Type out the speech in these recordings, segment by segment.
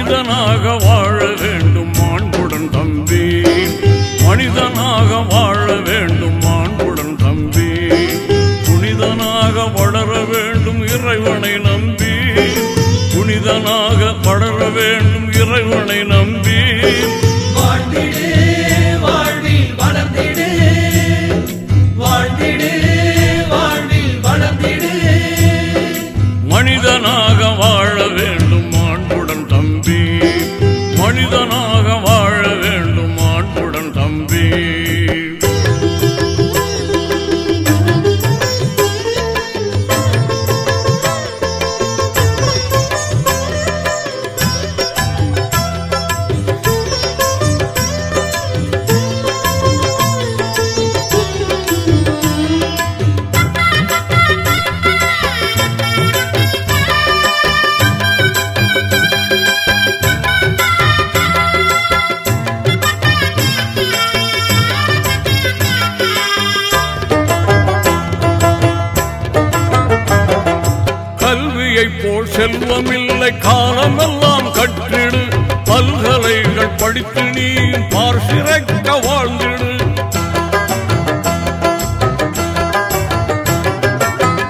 மனிதனாக ലോകം போல் செல்வமில்லை காலமெல்லாம் கற்றிடு. பல்கலைகள் படித்து நீ பார் சிறக்க வாழ்ந்திடு.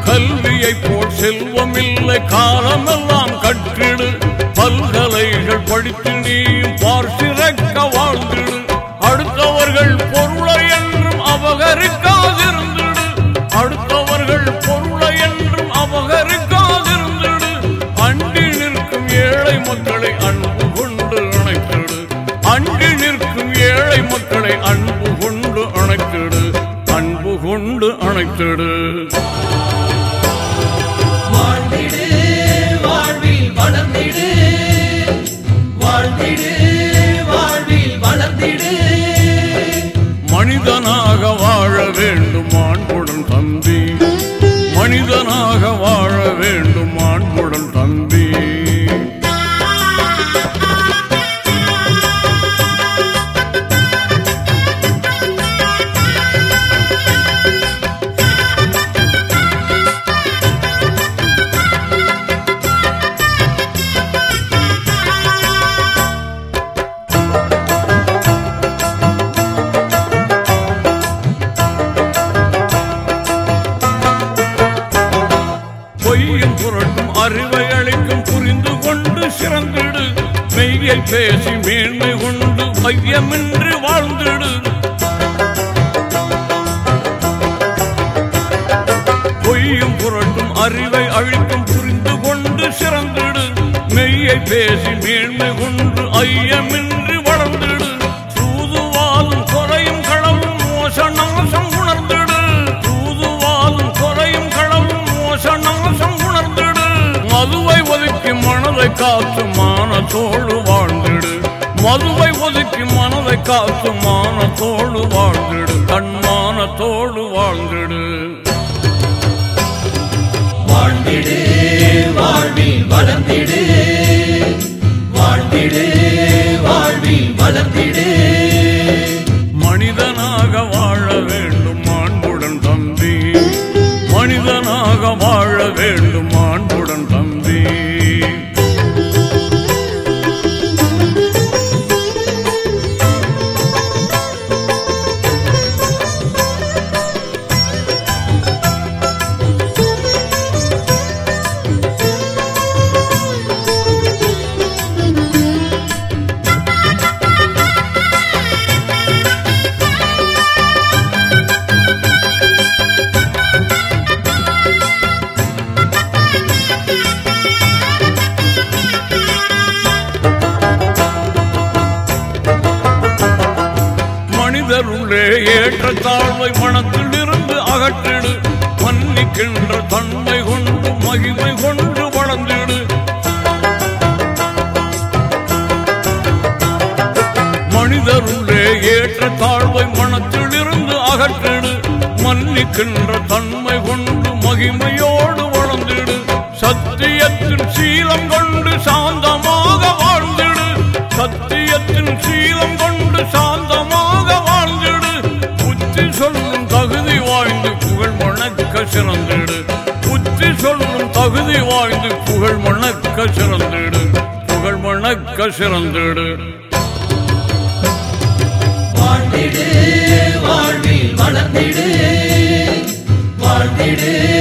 கல்வியை போல் செல்வமில்லை காலமெல்லாம் கற்றிடு. பல்கலைகள் படித்து நீ பார்சி ஏழை மக்களை அன்பு கொண்டு அணைத்திடு. அண்டி நிற்கும் ஏழை மக்களை அன்பு கொண்டு அணைத்திடு. அன்பு கொண்டு அணைத்திடு. கொண்டு சிறந்திடு. மெய்யை பேசி மேன்மை கொண்டு மையமின்றி வாழ்ந்திடு. பொய்யும் புரட்டும் அறிவை அழிக்கும் புரிந்து கொண்டு சிறந்திடு. மெய்யை பேசி மேன்மை காத்து மானத்தோடு வாழ்ந்திடு. மதுவை ஒதுக்கி மனதை காத்து மானத்தோடு வாழ்ந்திடு. தன்மானத்தோடு வாழ்ந்திடு. வாழ்ந்திடு வாழ்வில் வளர்ந்திடு. வாழ்ந்திடு வாழ்வில் வளர்ந்திடு. மனிதர் உள்ளே ஏற்ற தாழ்வை மனத்தில் இருந்து அகற்றிடு. மன்னிக்கின்ற தன்மை கொண்டு மகிமை கொண்டு வளர்ந்திடு. மனிதர் ஏற்ற தாழ்வை மனத்தில் இருந்து அகற்றிடு. மன்னிக்கின்ற தன்மை கொண்டு மகிமையோடு வளர்ந்திடு. சத்தியத்தின் சீலம் கொண்டு சாந்தமாக வாழ்ந்திடு. சத்தியத்தின் சீலம் கொண்டு சாந்தமாக சொல்லும் தகுதி வாய்ந்து புகழ் மணக்க சிறந்திடு. புகழ் மணக்க சிறந்திடு. வாழ்ந்திடு வாழ்வில் வளர்ந்திடு. வாழ்ந்திடு.